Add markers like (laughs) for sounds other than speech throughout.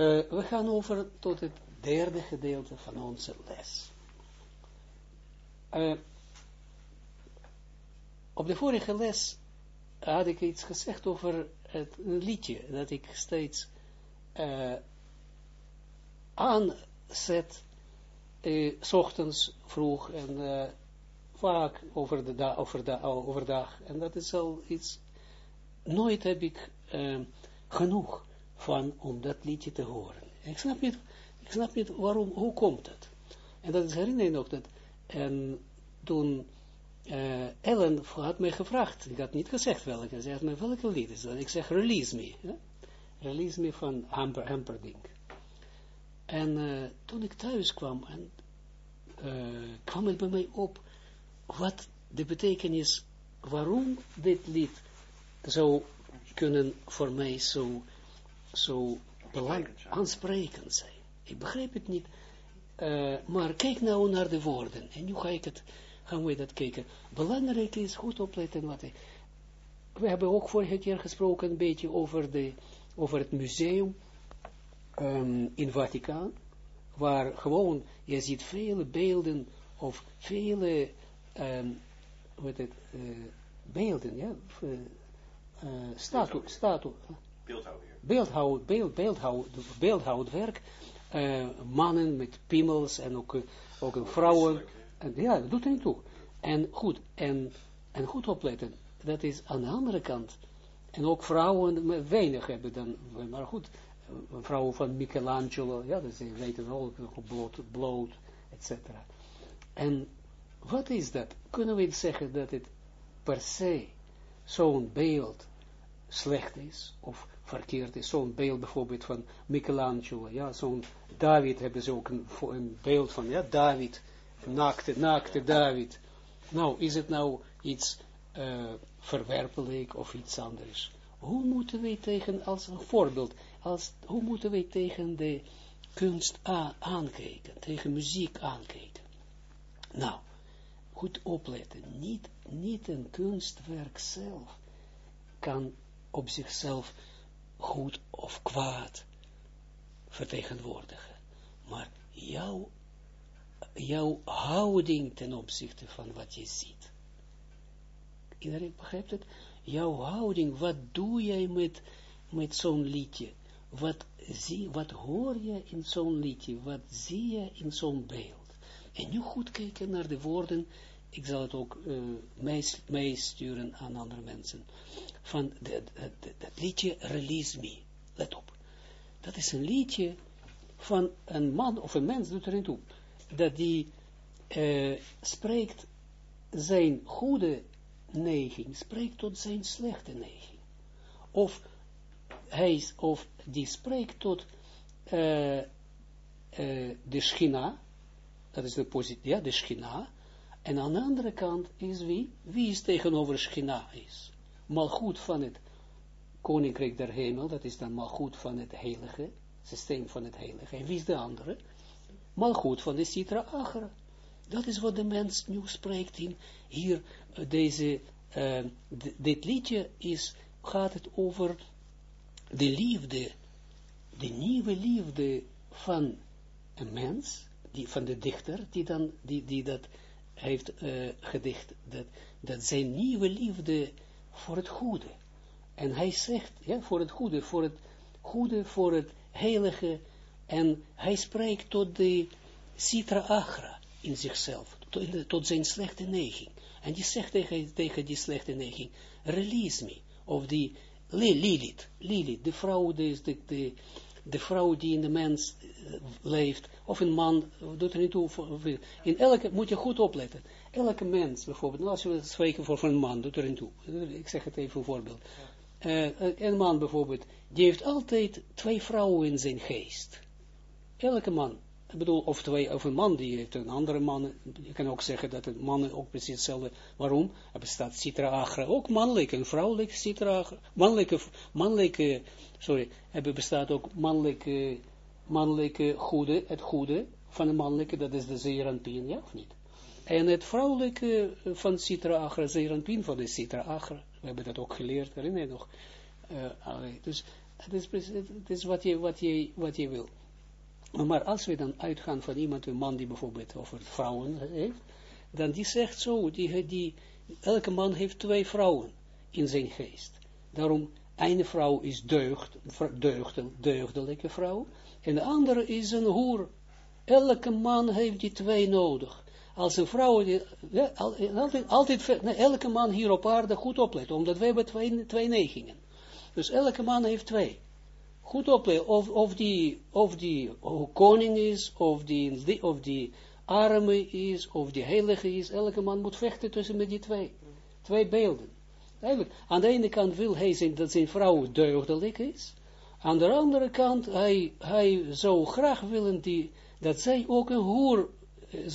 we gaan over tot het derde gedeelte van onze les. Uh, op de vorige les had ik iets gezegd over het liedje, dat ik steeds uh, aanzet, s ochtends vroeg en vaak over de over overdag. En dat is al iets, nooit heb ik genoeg van om dat liedje te horen. Ik snap niet, ik snap niet waarom, hoe komt het? En dat is herinner je nog dat, en toen uh, Ellen had mij gevraagd, ik had niet gezegd welke, ze had mij welke lied is dat? Ik zeg, release me. Release me van Hamper, Hamperding. En uh, toen ik thuis kwam, en, uh, kwam het bij mij op, wat de betekenis, waarom dit lied zou kunnen voor mij zo, zo belangrijk, aansprekend zijn. Ik begreep het niet, maar kijk nou naar de woorden, en nu ga ik het gaan we dat kijken. Belangrijk is goed opletten wat ik, we hebben ook vorige keer gesproken een beetje over, de, over het museum um, in Vaticaan, waar gewoon, je ziet vele beelden of vele um, wat het, uh, beelden, ja, uh, uh, statu, beeldhoud, beeld, beeldhoud, beeldhoudwerk, uh, mannen met piemels en ook, ook vrouwen, en, ja, dat doet er niet toe. En goed, en, en goed opletten, dat is aan de andere kant. En ook vrouwen, weinig hebben dan, maar goed, vrouwen van Michelangelo, ja, dat ze weten ook bloot, bloot etc. En wat is dat? Kunnen we zeggen dat het per se zo'n beeld slecht is, of verkeerd is, zo'n beeld bijvoorbeeld van Michelangelo, ja, zo'n David hebben ze ook een, beeld van, ja, David, naakte, naakte David. Nou, is het nou iets uh, verwerpelijk of iets anders? Hoe moeten wij tegen, als een voorbeeld, als, hoe moeten wij tegen de kunst aankijken, tegen muziek aankijken? Nou, goed opletten, niet, niet een kunstwerk zelf kan op zichzelf goed of kwaad vertegenwoordigen, maar jouw jouw houding ten opzichte van wat je ziet. Iedereen begrijpt het? Jouw houding, wat doe jij met, met zo'n liedje? Wat, zie, wat hoor je in zo'n liedje? Wat zie je in zo'n beeld? En nu goed kijken naar de woorden, ik zal het ook uh, meesturen aan andere mensen, van dat liedje Release Me. Let op. Dat is een liedje van een man of een mens, doet erin toe dat die uh, spreekt zijn goede neiging, spreekt tot zijn slechte neiging. Of, hij, of die spreekt tot uh, uh, de schina, dat is de positie, ja, de schina, en aan de andere kant is wie? Wie is tegenover schina is? Malgoed van het koninkrijk der hemel, dat is dan malgoed van het heilige, systeem van het heilige. En wie is de andere? malgoed van de Sitra Achra. Dat is wat de mens nu spreekt in hier, uh, deze, uh, dit liedje is, gaat het over de liefde, de nieuwe liefde van een mens, die, van de dichter, die dan, die, die dat heeft uh, gedicht, dat, dat zijn nieuwe liefde voor het goede. En hij zegt, ja, voor het goede, voor het goede, voor het heilige, en hij spreekt tot de Sitra Agra in zichzelf, tot, tot zijn slechte neiging. En die zegt tegen, tegen die slechte neiging, release me, of die Lilith, Lilith, de vrouw, de, de, de, de vrouw die in de mens uh, leeft, of een man, doet er niet toe, in elke, moet je goed opletten, elke mens bijvoorbeeld, nou, als we spreken voor een man, doet er niet toe, ik zeg het even een voorbeeld, uh, een man bijvoorbeeld, die heeft altijd twee vrouwen in zijn geest, elke man, ik bedoel, of, twee, een man die heeft een andere man, je kan ook zeggen dat een man ook precies hetzelfde, waarom? Er bestaat citra agra, ook mannelijke en vrouwelijke citra agra, mannelijke, mannelijke, sorry, er bestaat ook mannelijke, mannelijke goede, het goede van de mannelijke, dat is de zeeranpien, ja of niet? En het vrouwelijke van citra agra, zeeranpien van de citra agra, we hebben dat ook geleerd, herinner je nog? Uh, dus Het is, het is wat, je, wat, je, wat je wil. Maar als we dan uitgaan van iemand, een man die bijvoorbeeld over vrouwen heeft, dan die zegt zo, die, die, elke man heeft twee vrouwen in zijn geest. Daarom, ene vrouw is deugd, deugdel, deugdelijke vrouw, en de andere is een hoer. Elke man heeft die twee nodig. Als een vrouw, die, altijd, elke man hier op aarde goed opletten, omdat wij hebben twee, twee neigingen. Dus elke man heeft twee. Goed opletten, of, of die, of die koning is, of die, of die arme is, of die heilige is. Elke man moet vechten tussen met die twee. Twee beelden. Eigenlijk, aan de ene kant wil hij zijn, dat zijn vrouw deugdelijk is. Aan de andere kant, hij, hij zou graag willen die, dat zij ook een hoer, eh,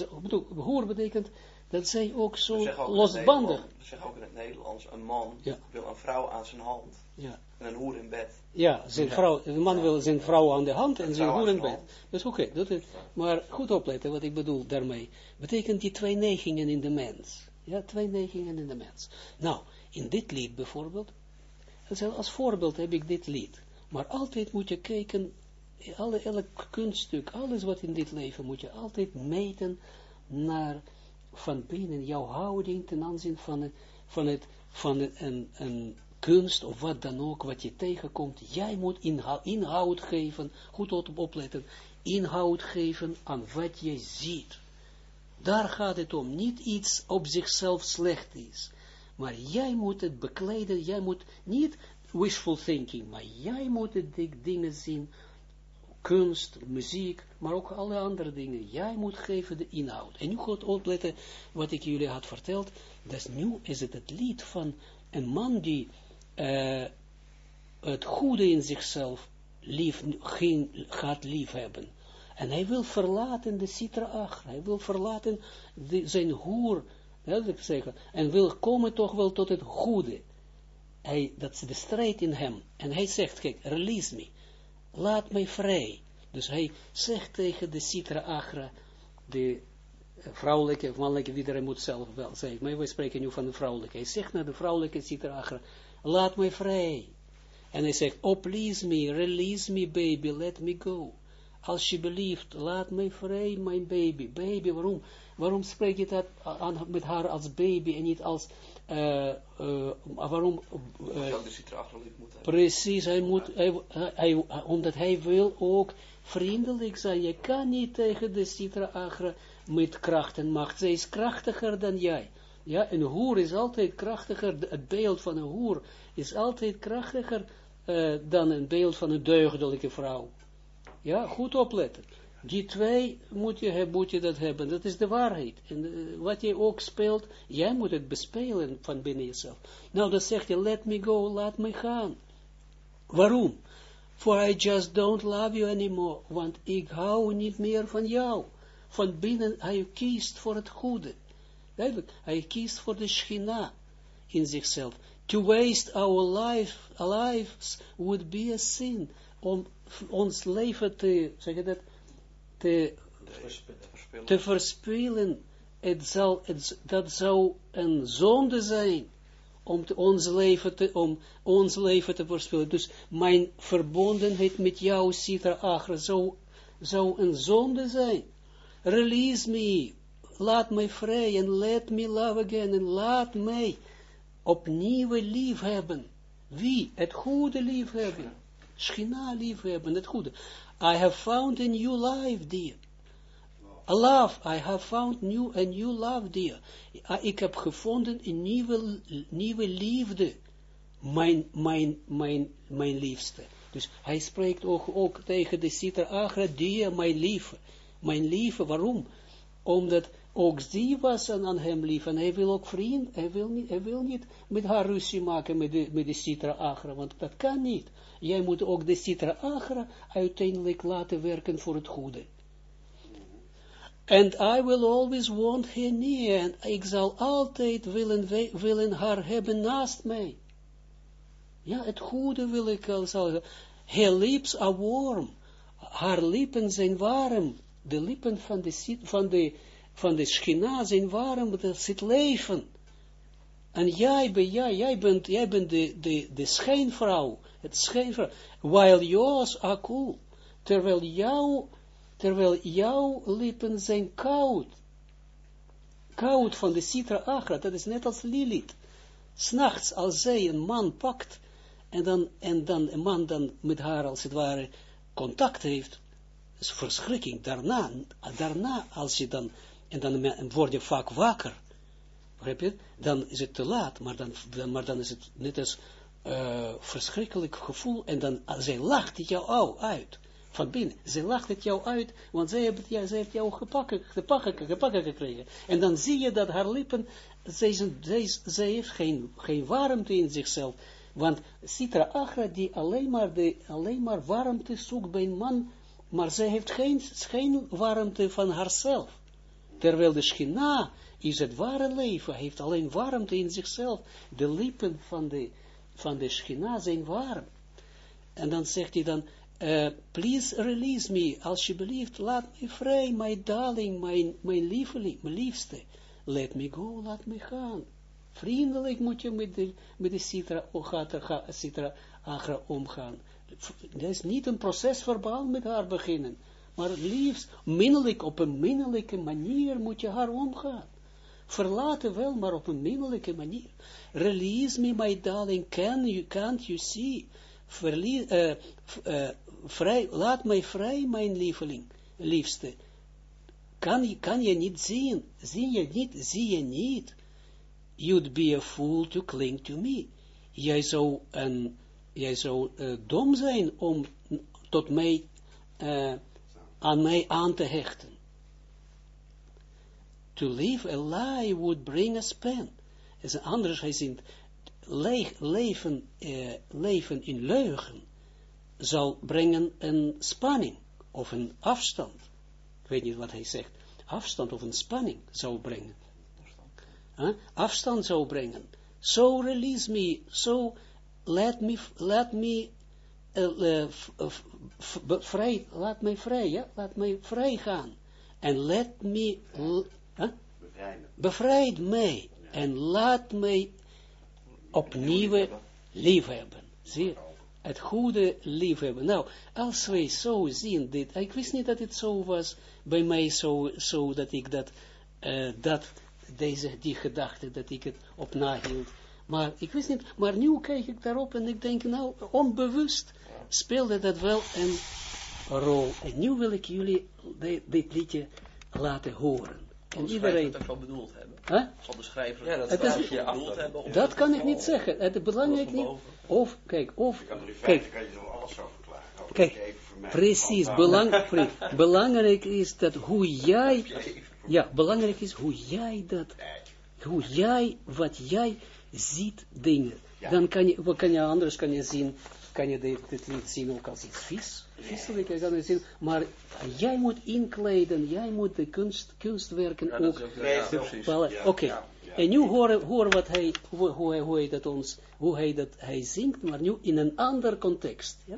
hoer betekent dat zij ook zo ook losbandig, We zeggen ook in het Nederlands, een man Ja. wil een vrouw aan zijn hand ja, en een hoer in bed. ja, zijn vrouw, de man wil zijn vrouw aan de hand en Een zijn hoer in bed. Dus oké, dat is, maar goed opletten wat ik bedoel daarmee. Betekent die twee neigingen in de mens. Ja, twee neigingen in de mens. Nou, in dit lied bijvoorbeeld, als voorbeeld heb ik dit lied. Maar altijd moet je kijken, alle, elk kunststuk, alles wat in dit leven, moet je altijd meten naar van binnen jouw houding ten aanzien van van het, van een, een kunst of wat dan ook, wat je tegenkomt. Jij moet inhoud, geven, goed op opletten, inhoud geven aan wat je ziet. Daar gaat het om, niet iets op zichzelf slecht is. Maar jij moet het bekleden, jij moet niet wishful thinking, maar jij moet die dingen zien, kunst, muziek, maar ook alle andere dingen. Jij moet geven de inhoud. En nu goed opletten wat ik jullie had verteld. Dus nu is het het lied van een man die eh, het goede in zichzelf lief, geen, gaat lief hebben. En hij wil verlaten de citra achter. Hij wil verlaten zijn hoer, dat ik zeggen. En wil komen toch wel tot het goede. Hij, dat is de strijd in hem. En hij zegt, kijk, release me. Laat mij vrij. Dus hij zegt tegen de citra agra, de vrouwelijke, of mannelijke, iedereen moet zelf wel zeggen, maar we spreken nu van de vrouwelijke. Hij zegt naar de vrouwelijke citra agra, laat mij vrij. En hij zegt, oh please me, release me baby, let me go. Alsjeblieft, laat mij vrij, mijn baby. Baby, waarom? Waarom spreek je dat aan, met haar als baby en niet als, eh, eh, waarom, eh, hebben. Precies, hij moet, hij, hij, omdat hij wil ook vriendelijk zijn. Je kan niet tegen de Sitra Agra met kracht en macht. Zij is krachtiger dan jij. Ja, een hoer is altijd krachtiger, het beeld van een hoer is altijd krachtiger dan een beeld van een deugdelijke vrouw. Ja, goed opletten. Die twee moet je, moet je dat hebben, dat is de waarheid. En eh, wat je ook speelt, jij moet het bespelen van binnen jezelf. Nou, dan zeg je, let me go, laat me gaan. Waarom? For I just don't love you anymore, want ik hou niet meer van jou. Van binnen, hij kiest voor het goede. Duidelijk, hij kiest voor de schina in zichzelf. To waste our life, lives would be a sin. Om ons leven te, zeg je dat, te Verspillen. te verspillen, het zal, het, dat zou een zonde zijn, om te, ons, leven te, om ons leven te verspillen. Dus mijn verbondenheid met jou, Sita Agra, zou, zou een zonde zijn. Release me, laat mij vrij, en let me love again, en laat mij opnieuw lief hebben. Wie? Het goede lief hebben. Schina lief hebben, het goede. I have found a new life, dear. A love, I have found new, a new love, dear. Ik heb gevonden een nieuwe, nieuwe liefde. Mijn, mijn, mijn, mijn liefste. Dus hij spreekt ook, ook tegen de Sita Agra, dear, mijn lieve. Mijn lieve, waarom? Omdat ook zij was aan, hem lief. En hij wil ook vriend, hij wil niet, hij wil niet met haar ruzie maken met de, met de Sitra Agra, want dat kan niet. Jij moet ook de Sitra Agra uiteindelijk laten werken voor het goede. And I will always want her near, en ik zal altijd willen, willen haar hebben naast mij. Ja, het goede wil ik al zeggen. Her lips are warm. Haar lippen zijn warm. De lippen van de, van de, van de schina zijn warm, dat zit leven. En jij, ben, jij, jij bent, jij bent de, de, de schijnvrouw. Het schijnverhaal. While yours are cool. Terwijl jouw, terwijl jouw lippen zijn koud. Koud van de citra agra, dat is net als Lilith. S'nachts, als zij een man pakt, en dan, en dan een man dan met haar, als het ware, contact heeft, is verschrikking. Daarna, daarna, als je dan, en dan word je vaak wakker, dan is het te laat, maar dan, maar dan is het net als uh, verschrikkelijk gevoel, en dan, zij lacht het jou al uit, van binnen, zij lacht het jou uit, want zij heeft, ja, zij jou gepakken, gepakken, gepakken gekregen, en dan zie je dat haar lippen, zij, zijn, zij, heeft geen, geen warmte in zichzelf, want Sitra Agra, die alleen maar, de, warmte zoekt bij een man, maar zij heeft geen, geen warmte van haarzelf. Terwijl de schina is het ware leven, heeft alleen warmte in zichzelf. De lippen van de, van de schina zijn warm. En dan zegt hij dan, uh, please release me, alsjeblieft, laat me vrij, my darling, mijn, mijn lieveling, mijn liefste. Let me go, laat me gaan. Vriendelijk moet je met de, met de citra, citra agra omgaan. Dat is niet een proces verbaal met haar beginnen. Maar liefst, minnelijk, op een minnelijke manier moet je haar omgaan. Verlaten wel, maar op een minnelijke manier. Release me, my darling, can you, can't you see? Verlie uh, uh, vrij, laat mij vrij, mijn lieveling, liefste. Kan, kan je niet zien? Zie je niet? Zie je niet? You'd be a fool to cling to me. Jij zou, een, jij zou uh, dom zijn om tot mij, aan mij aan te hechten. To live a lie would bring a span. Is een andere, hij zegt, le leven, uh, leven in leugen zal brengen een spanning, of een afstand. Ik weet niet wat hij zegt. Afstand of een spanning zou brengen afstand zou brengen. So release me, so let me, let me, uh, uh, vrij, laat mij vrij, ja, laat mij vrij gaan. En let me, huh? bevrijd mij, en laat mij opnieuw lief hebben. Zie het goede lief hebben. Nou, als wij zo zien dit, ik wist niet dat het zo was bij mij, zo, zo dat ik dat, uh, dat deze, die gedachte, dat ik het op nahield. Maar ik wist niet, maar nu kijk ik daarop en ik denk, nou, onbewust speelde dat wel een rol. En nu wil ik jullie dit liedje laten horen. En iedereen... wel bedoeld hebben. Huh? Zal de schrijver ja, dat, het is, bedoeld hebben? Dat kan ik niet zeggen. Het is belangrijk niet. Of, kijk, of... Kijk, kan je alles zo verklaren. Kijk, precies, belang, (laughs) belangrijk is dat hoe jij ja, belangrijk is hoe jij dat, hoe jij, wat jij ziet dingen. Dan kan je, wat kan je anders kan je zien, kan je dit, dit niet zien ook als iets vies, vieselijk, kan je zien, maar jij moet inkleden, jij moet de kunst, kunstwerken ja, ook. Oké, en nu horen, hoor wat hij, hoe, hoe, hij, hoe hij dat ons, hoe hij dat, hij zingt, maar nu in een ander context, ja.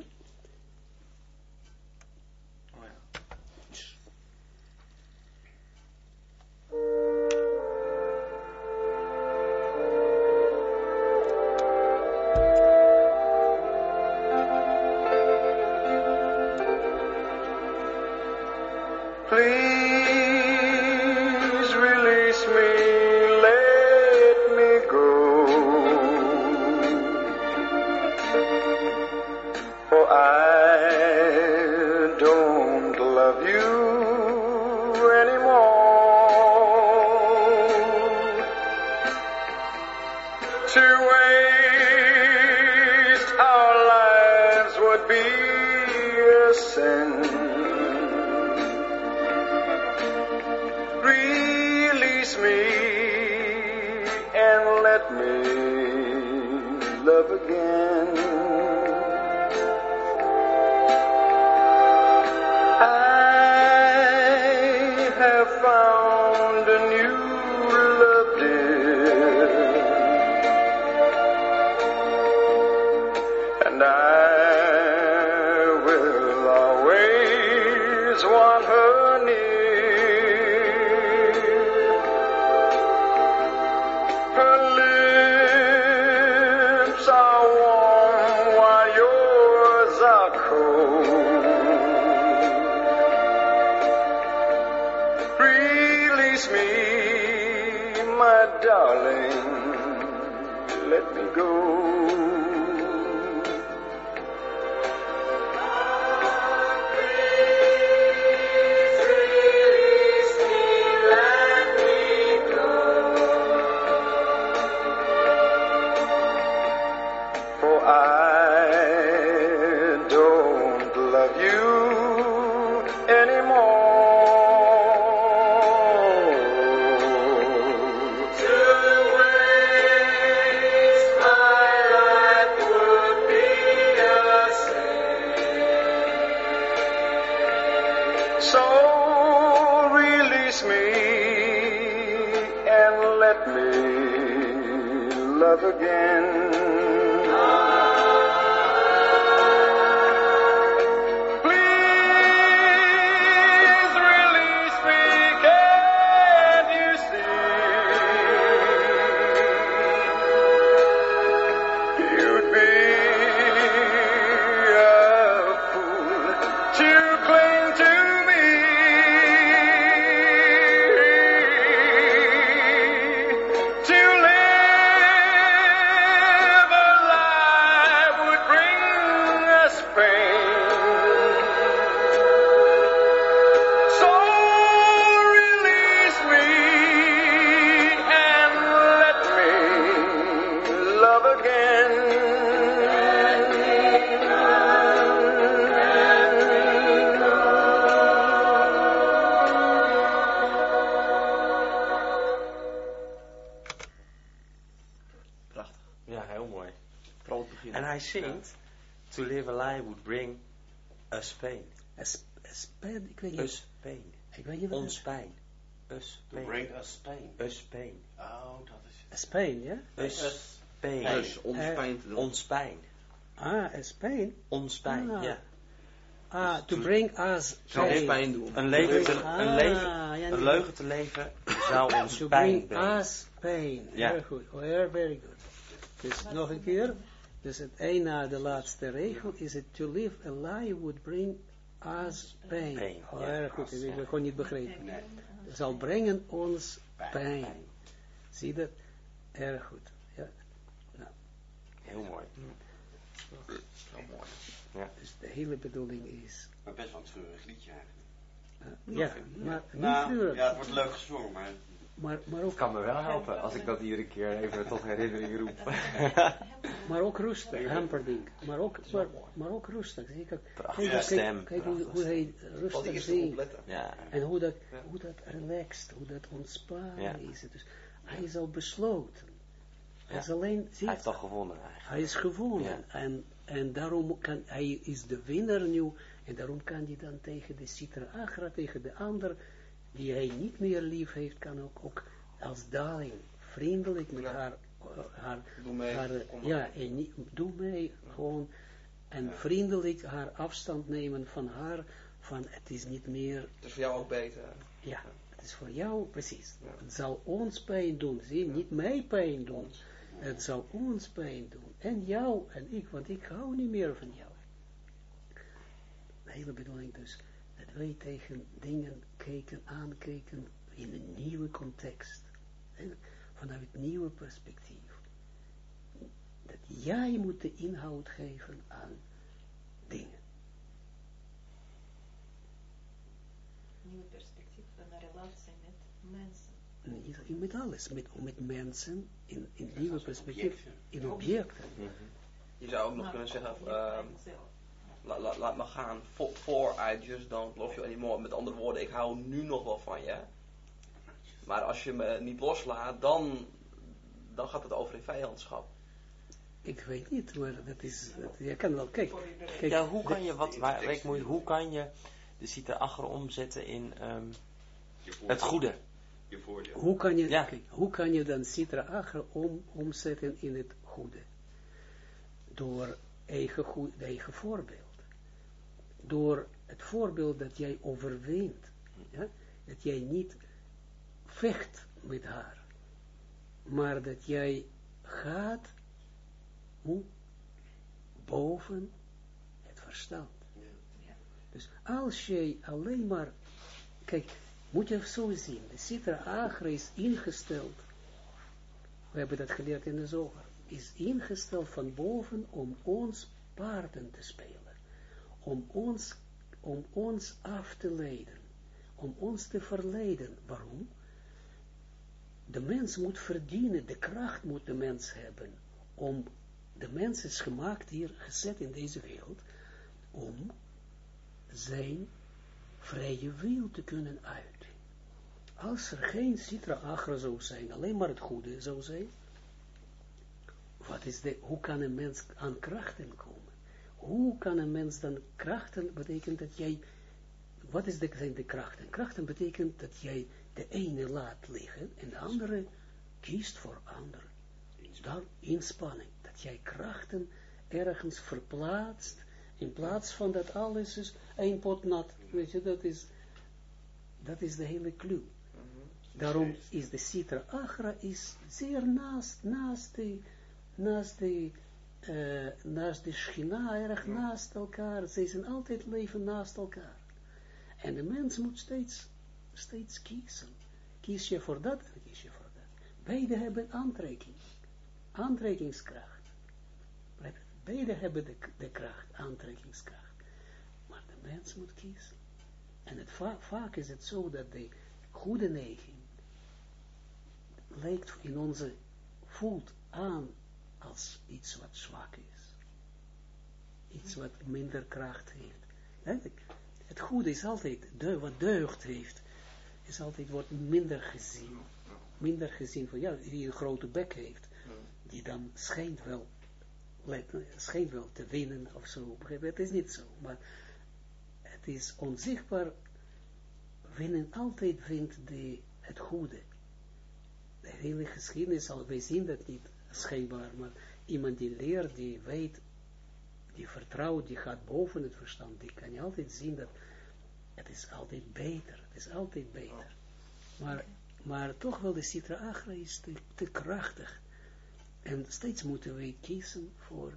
my darling, let me go. Pain, ik weet niet. Us pain. Ik weet niet wat Ons pijn. Us pain. To bring us pain. Us pain. Oh, dat is Us pain, ja? Us pain. Us, ons uh, pijn te doen. Ons pijn. Ah, us pain? Ons pijn, ah. ja. Ah, to, to bring us pain. pijn doen. Een, leven te, ah, een, leven, ja, een leugen te leven zou (coughs) ons to pijn bring us pain. Ja. Very good. Very, very good. Dus nog een keer. Dus het een na de laatste regel is het to live a lie would bring us pain. pain oh, erg goed, ik heb gewoon niet begrepen. Nee. Zal brengen ons pijn. Zie dat? Erg goed. Ja. Nou. Heel mooi. Heel mooi. Ja. Dus de hele bedoeling is... Maar best wel een treurig liedje eigenlijk. Uh, ja, maar niet nou, Ja, het wordt leuk gezongen, maar... Maar, maar ook, het kan me wel helpen als ik dat iedere keer even tot herinnering roep. (laughs) (laughs) maar ook rustig, hamperding. Maar ook, maar, maar ook rustig. Zie, kijk, kijk, stem. Kijk, hoe, hoe, hij rustig zingt. Ja. En hoe dat, hoe dat relaxed, hoe dat ontspannen is. Dus hij is al besloten. Hij is alleen, hij heeft al gewonnen eigenlijk. Hij is gewonnen. En, en daarom kan, hij is de winnaar nu. En daarom kan hij dan tegen de Citra Agra, tegen de ander die hij niet meer lief heeft, kan ook, ook als daling vriendelijk met haar, haar, haar ja, en niet, doe mij gewoon, en vriendelijk haar afstand nemen van haar, van het is niet meer... Het is voor jou ook beter. Ja, het is voor jou, precies. Het zal ons pijn doen, zie, niet mij pijn doen. Het zal ons pijn doen. En jou en ik, want ik hou niet meer van jou. De hele bedoeling dus wij tegen dingen kijken, aankijken in een nieuwe context. vanuit het nieuwe perspectief. Dat jij moet de inhoud geven aan dingen. Nieuwe perspectief van een relatie met mensen. met alles, met, met mensen, in, in nieuwe perspectief, in objecten. Je zou ook nog kunnen zeggen, uh, laat, laat me gaan, for, I just don't love you anymore. Met andere woorden, ik hou nu nog wel van je. Maar als je me niet loslaat, dan, dan gaat het over in vijandschap. Ik weet niet, maar dat is, dat, je kan wel, kijk. kijk ja, hoe kan je, wat, waar, ik moet, hoe kan je de achter omzetten in um, het goede? Je voordeel. Hoe kan je, ja. kijk, hoe kan je dan Citra achter om, omzetten in het goede? Door eigen, goed, eigen voorbeeld door het voorbeeld dat jij overwint, ja, dat jij niet vecht met haar, maar dat jij gaat hoe, boven het verstand. Dus als jij alleen maar, kijk, moet je zo zien, de Sitra Agra is ingesteld we hebben dat geleerd in de zoger, is ingesteld van boven om ons paarden te spelen, om ons, om ons af te leiden, om ons te verleiden. Waarom? De mens moet verdienen, de kracht moet de mens hebben, om, de mens is gemaakt hier, gezet in deze wereld, om zijn vrije wil te kunnen uiten. Als er geen citra agra zou zijn, alleen maar het goede zou zijn, wat is de, hoe kan een mens aan krachten komen? Hoe kan een mens dan krachten, betekent dat jij, wat is de, zijn de krachten? Krachten betekent dat jij de ene laat liggen en de andere kiest voor andere. Dan inspanning, dat jij krachten ergens verplaatst, in plaats van dat alles is een pot nat. Weet je, dat is, dat is de hele clue. Daarom is de Sitra Agra is zeer naast, naast de, naast de, uh, naast de Schina, erg naast elkaar. Ze zijn altijd leven naast elkaar. En de mens moet steeds, steeds kiezen. Kies je voor dat en kies je voor dat. Beide hebben aantrekking. Aantrekkingskracht. Beide hebben de, de kracht, aantrekkingskracht. Maar de mens moet kiezen. En het vaak is het zo dat de goede neiging lijkt in onze, voelt aan als iets wat zwak is. Iets wat minder kracht heeft. Het goede is altijd, de, wat deugd heeft, is altijd, wordt minder gezien. Minder gezien van, ja, die een grote bek heeft, die dan schijnt wel, schijnt wel te winnen of zo. Het is niet zo, maar het is onzichtbaar, winnen altijd vindt de, het goede de hele geschiedenis al, wij zien dat niet schijnbaar, maar iemand die leert, die weet, die vertrouwt, die gaat boven het verstand, die kan je altijd zien dat het is altijd beter, het is altijd beter. Maar, maar toch wel de Citra Agra is te, te krachtig. En steeds moeten wij kiezen voor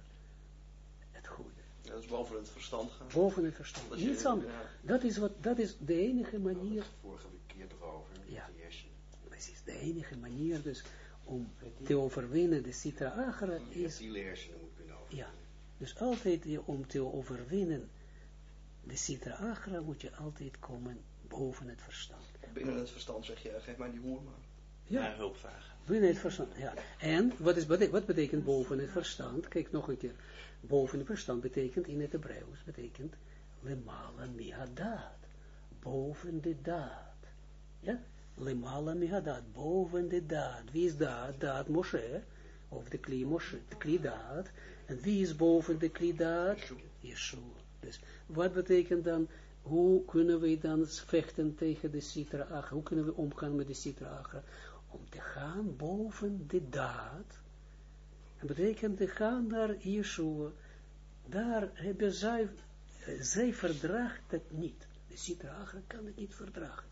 het goede. Ja, dat is boven het verstand gaan. Boven het verstand. Dat, Niets anders. Dat, is wat, dat is de enige manier. Vorige keer erover. Ja de enige manier dus om te overwinnen de Sitra Agra is... Ja, dus altijd om te overwinnen de Sitra Agra moet je altijd komen boven het verstand. Binnen het verstand zeg je, geef mij die hoer maar. Ja, hulp vragen. Binnen het verstand, ja. En wat, is, wat betekent boven het verstand? Kijk nog een keer. Boven het verstand betekent in het Hebreeuws, betekent lemala mihadat. Boven de daad. Ja, lemala mihadat, boven de daad. Wie is daad? Daad Moshe, of de kli Moshe, de kli. En wie is boven de kli daad? Yeshua. Dus wat betekent dan, hoe kunnen we dan vechten tegen de Sitra Agra? Hoe kunnen we omgaan met de Sitra Agra? Om te gaan boven de daad. Dat betekent te gaan naar Yeshua. Daar hebben zij, zij verdraagt het niet. De Sitra Agra kan het niet verdragen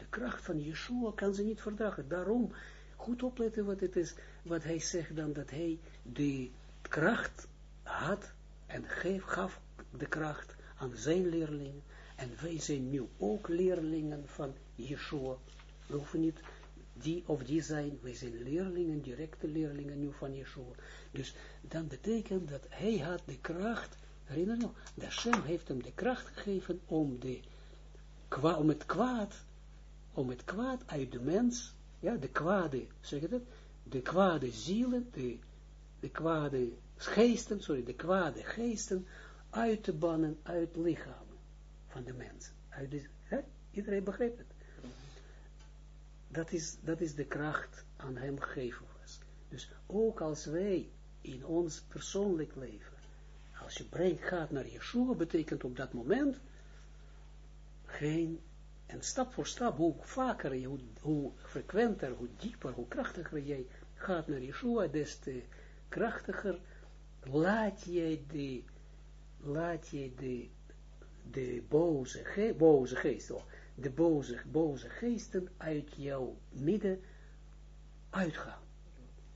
de kracht van Yeshua kan ze niet verdragen. Daarom, goed opletten wat het is, wat hij zegt dan, dat hij de kracht had en geef, gaf de kracht aan zijn leerlingen. En wij zijn nu ook leerlingen van Yeshua. We hoeven niet die of die zijn, wij zijn leerlingen, directe leerlingen nu van Yeshua. Dus dan betekent dat hij had de kracht, herinner je nog, de Hashem heeft hem de kracht gegeven om, de, om het kwaad om het kwaad uit de mens, ja, de kwade, zeg het, de kwade zielen, de, de kwade geesten, sorry, de kwade geesten, uit te bannen uit lichamen van de mens. Uit de, hè? Iedereen begrijpt het. Dat is, dat is de kracht aan hem gegeven was. Dus ook als wij in ons persoonlijk leven, als je brein gaat naar Yeshua, betekent op dat moment geen en stap voor stap, hoe vaker, hoe, frequenter, hoe dieper, hoe krachtiger jij gaat naar Yeshua, des te krachtiger laat jij de, laat je de, de boze, ge, boze de boze, boze geesten uit jouw midden uitgaan.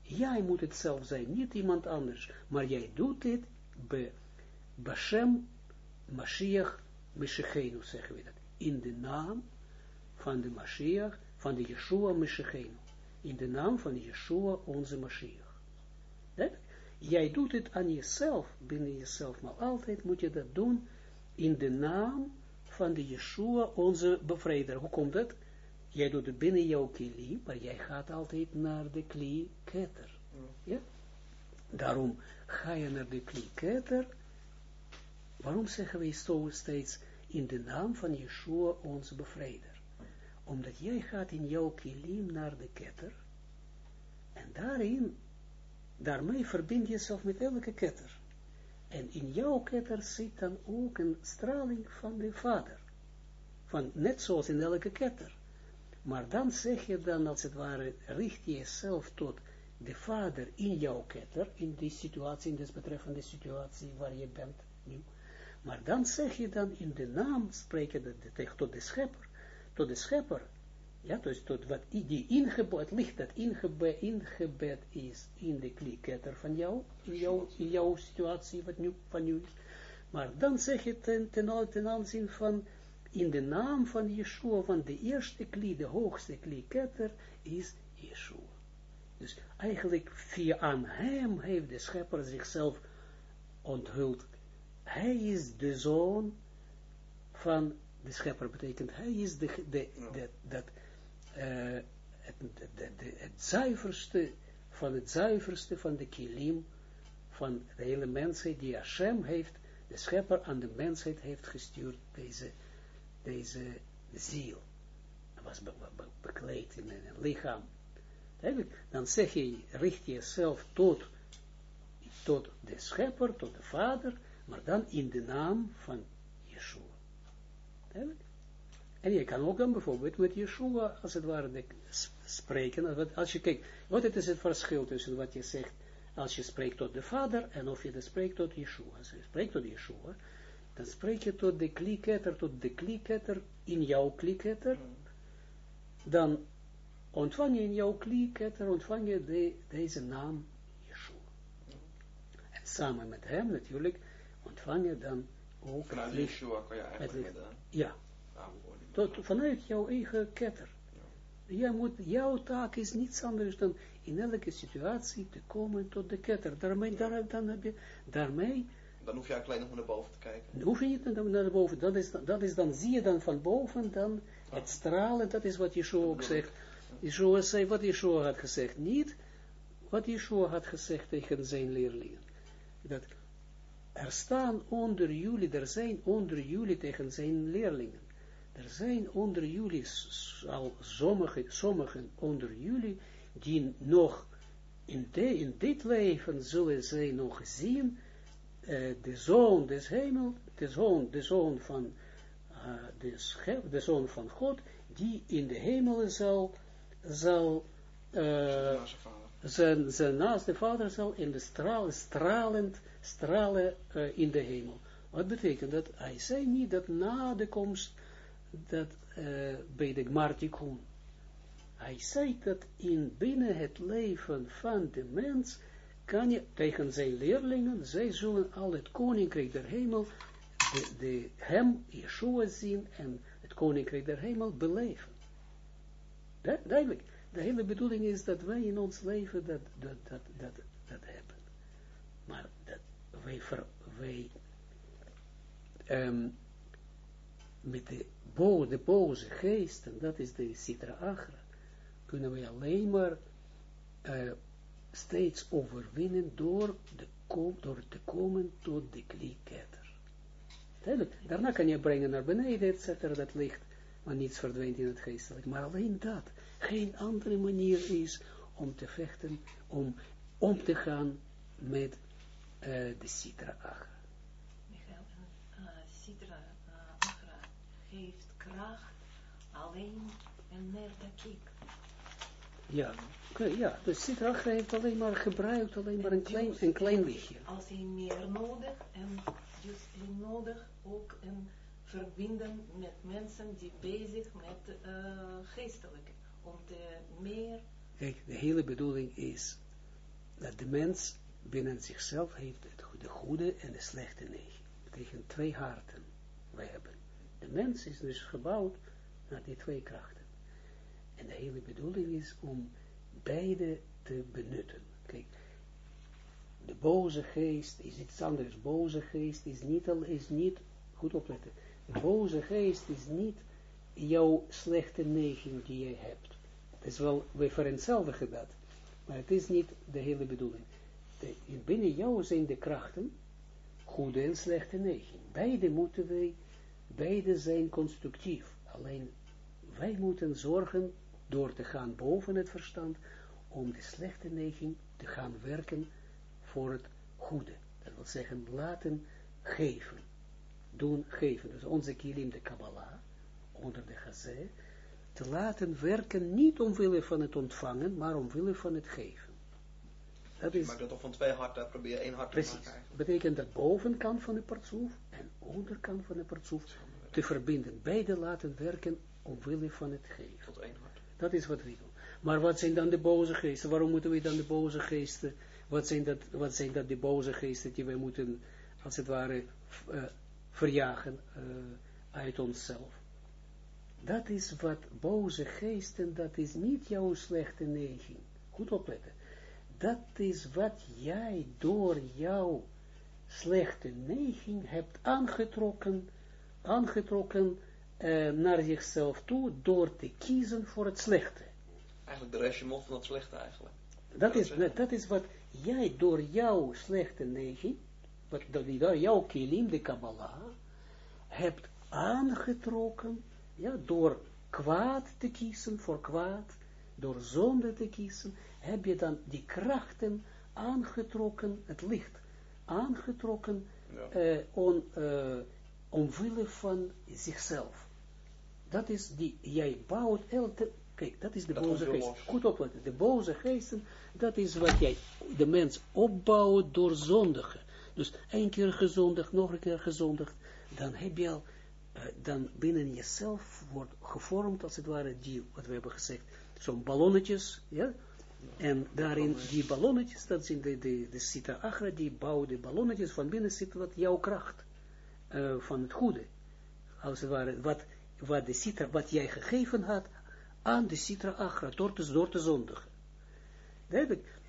Jij moet het zelf zijn, niet iemand anders, maar jij doet dit bij Bashem Mashiach Meshechenu, zeggen we dat in de naam van de Mashiach, van de Yeshua Meshechenu. in de naam van Yeshua, onze Mashiach. Dat? Jij doet het aan jezelf, binnen jezelf, maar altijd moet je dat doen in de naam van de Yeshua, onze bevrijder. Hoe komt dat? Jij doet het binnen jouw kli, maar jij gaat altijd naar de kli ketter. Ja? Daarom ga je naar de kli ketter. Waarom zeggen wij zo steeds in de naam van Yeshua, onze bevrijder? Omdat jij gaat in jouw kilim naar de ketter. En daarin, daarmee verbind je jezelf met elke ketter. En in jouw ketter zit dan ook een straling van de vader. Van, net zoals in elke ketter. Maar dan zeg je dan, als het ware, richt je jezelf tot de vader in jouw ketter, in die situatie, in de betreffende situatie waar je bent nu. Maar dan zeg je dan in de naam, spreken de, de, tot de schepper, tot de schepper, ja, dus tot wat die ingebed, het licht dat ingebed, ingebed is in de kliketter van jou, in, jou, in jouw situatie, wat nu, van nu is. Maar dan zeg je ten, ten, ten aanzien van, in de naam van Yeshua, van de eerste kli, de hoogste kliketter, is Yeshua. Dus eigenlijk via aan hem heeft de schepper zichzelf onthuld. Hij is de zoon van de schepper, betekent hij is de, de, de, dat, uh, het, de, het zuiverste van het zuiverste van de kilim van de hele mensheid die Hashem heeft, de schepper aan de mensheid heeft gestuurd, deze, deze ziel. Dat was be, be, bekleed in een lichaam. Dan zeg je, richt jezelf tot, tot de schepper, tot de vader, maar dan in de naam van Yeshua. En je kan ook dan bijvoorbeeld met Yeshua, als het ware, spreken. Als je kijkt, wat is het verschil tussen wat je zegt, als je spreekt tot de vader, en of je spreekt tot Yeshua. Als je spreekt tot Yeshua, dan spreek je tot de kliketter, tot de kliketter, in jouw kliketter, dan ontvang je in jouw kliketter, ontvang je de, deze naam Yeshua. En samen met hem natuurlijk, ontvang je dan ook het licht. Kan je eigenlijk Ja, tot, vanuit jouw eigen ketter. Jij moet, jouw taak is niets anders dan in elke situatie te komen tot de ketter. Daarmee, daar, dan heb je, daarmee Dan hoef je eigenlijk alleen nog naar boven te kijken. hoef je niet naar, naar boven. Dat is, dat is dan, zie je dan van boven dan het stralen. Dat is wat Yeshua ook zegt. Yeshua zei, wat Yeshua had gezegd. Niet wat Yeshua had gezegd tegen zijn leerlingen. Dat er staan onder jullie, er zijn onder jullie tegen zijn leerlingen. Er zijn onder jullie al sommigen, sommigen onder jullie die nog in, de, in dit leven zullen zij nog zien uh, de zoon des hemel, de zoon, de zoon van uh, de, de zoon van God, die in de hemel zal, zal uh, zijn, zijn naaste vader zal in de straal, stralend, stralen uh, in de hemel. Wat betekent dat? Hij zei niet dat na de komst, dat uh, bij de Gmartikun. Hij zei dat in binnen het leven van de mens, kan je tegen zijn leerlingen, zij zullen al het koninkrijk der hemel, de, hem, Yeshua zien en het koninkrijk der hemel beleven. Duidelijk de hele bedoeling is dat wij in ons leven dat, dat, dat, dat, dat hebben. Wij, wij um, met de, bo, de boze geest, en dat is de Sitra Agra, kunnen wij alleen maar uh, steeds overwinnen door, de, door te komen tot de klieketter. Daarna kan je brengen naar beneden, et cetera, dat licht, maar niets verdwijnt in het geestelijk. Maar alleen dat geen andere manier is om te vechten, om om te gaan met uh, de Sitra Agra. Michael, uh, Sitra uh, Agra geeft kracht alleen en meer dakik. Ja, ja, dus Sitra Agra heeft alleen maar gebruikt, alleen maar een klein, een klein lichtje. Als hij meer nodig en dus nodig ook een verbinden met mensen die bezig met uh, geestelijke om de meer... Kijk, de hele bedoeling is dat de mens binnen zichzelf heeft het, de goede en de slechte neiging. Betekent twee harten wij hebben. De mens is dus gebouwd naar die twee krachten. En de hele bedoeling is om beide te benutten. Kijk, de boze geest is iets anders. Boze geest is niet, al, is niet goed opletten, de boze geest is niet jouw slechte neiging die je hebt. Het is wel, we vereenzelvigen dat, maar het is niet de hele bedoeling. Binnen jou zijn de krachten, goede en slechte neiging. Beide moeten wij, beide zijn constructief. Alleen wij moeten zorgen door te gaan boven het verstand, om de slechte neiging te gaan werken voor het goede. Dat wil zeggen, laten geven. Doen geven. Dus onze kilim, de Kabbalah, onder de gazé, te laten werken, niet omwille van het ontvangen, maar omwille van het geven. Dat is, maar dat toch van twee harten, probeer één hart te precies. maken. betekent dat bovenkant van de partsoef en onderkant van de partsoef te verbinden. Beide laten werken omwille van het geven. Tot één hart. Dat is wat we doen. Maar wat zijn dan de boze geesten? Waarom moeten we dan de boze geesten, wat zijn dat, wat zijn dat de boze geesten die wij moeten, als het ware, uh, verjagen uh, uit onszelf? Dat is wat boze geesten, dat is niet jouw slechte neiging. Goed opletten. Dat is wat jij door jouw slechte neiging hebt aangetrokken, aangetrokken naar zichzelf toe, door te kiezen voor het slechte. Eigenlijk de regiment van het slechte eigenlijk. Dat is, dat is wat jij door jouw slechte neiging, wat door jouw kilim, de Kabbalah, hebt aangetrokken ja, door kwaad te kiezen voor kwaad, door zonde te kiezen, heb je dan die krachten aangetrokken, het licht, aangetrokken ja. on, uh, omwille van zichzelf. Dat is die, jij bouwt, elke, kijk, dat is de boze geest. Goed opletten, de boze geesten, dat is wat jij, de mens opbouwt door zondigen. Dus één keer gezondigd, nog een keer gezondigd, dan heb je al uh, dan binnen jezelf wordt gevormd, als het ware, die, wat we hebben gezegd, zo'n ballonnetjes, ja, en daarin, die ballonnetjes, dat zijn de, de, de Sita Achra, die bouwen de ballonnetjes, van binnen zit wat jouw kracht, uh, van het goede, als het ware, wat, wat, de Sita, wat jij gegeven had, aan de Sita Achra, door te, door te zondigen.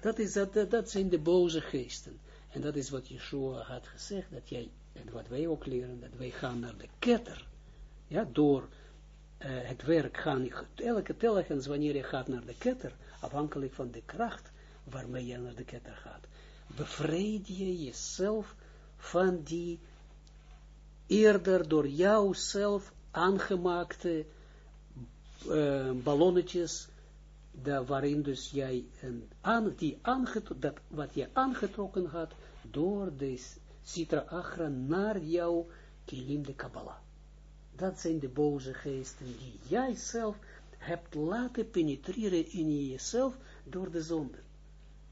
Dat, is, dat, dat, zijn de boze geesten. En dat is wat Yeshua had gezegd, dat jij en wat wij ook leren, dat wij gaan naar de ketter, ja, door het werk gaan, elke telkens wanneer je gaat naar de ketter, afhankelijk van de kracht waarmee je naar de ketter gaat, bevrijd je jezelf van die eerder door jouzelf aangemaakte uh, ballonnetjes, waarin dus jij een, aan, die dat wat je aangetrokken had door deze Sitra Achra naar jou, Kilim de Kabbalah. Dat zijn de boze geesten die jij zelf hebt laten penetreren in jezelf door de zonde.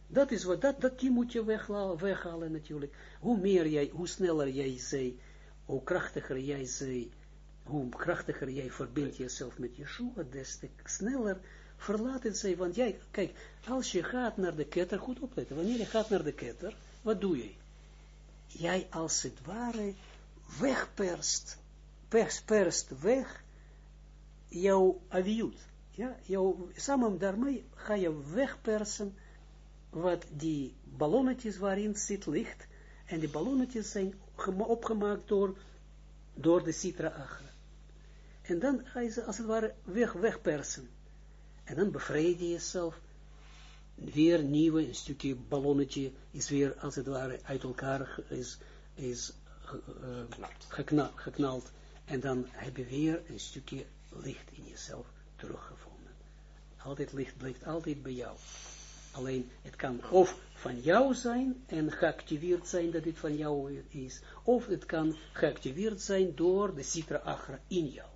Dat is wat, dat, dat die moet je weghalen, natuurlijk. Hoe meer jij, hoe sneller jij zei, hoe krachtiger jij zei, hoe krachtiger jij verbindt jezelf met Yeshua, des te sneller verlaat het zij. Want jij, kijk, als je gaat naar de ketter, goed opletten, wanneer je gaat naar de ketter, wat doe je? jij als het ware wegperst, pers, perst weg jouw aviut. Ja, jouw, samen daarmee ga je wegpersen wat die ballonnetjes waarin zit licht, en die ballonnetjes zijn opgemaakt door, door de citra agra. En dan ga je ze als het ware weg, wegpersen. En dan bevrijd je jezelf weer nieuwe, een stukje ballonnetje is weer als het ware uit elkaar is, is uh, geknald, geknald. En dan heb je weer een stukje licht in jezelf teruggevonden. Altijd licht blijft altijd bij jou. Alleen het kan of van jou zijn en geactiveerd zijn dat dit van jou is, of het kan geactiveerd zijn door de citra agra in jou.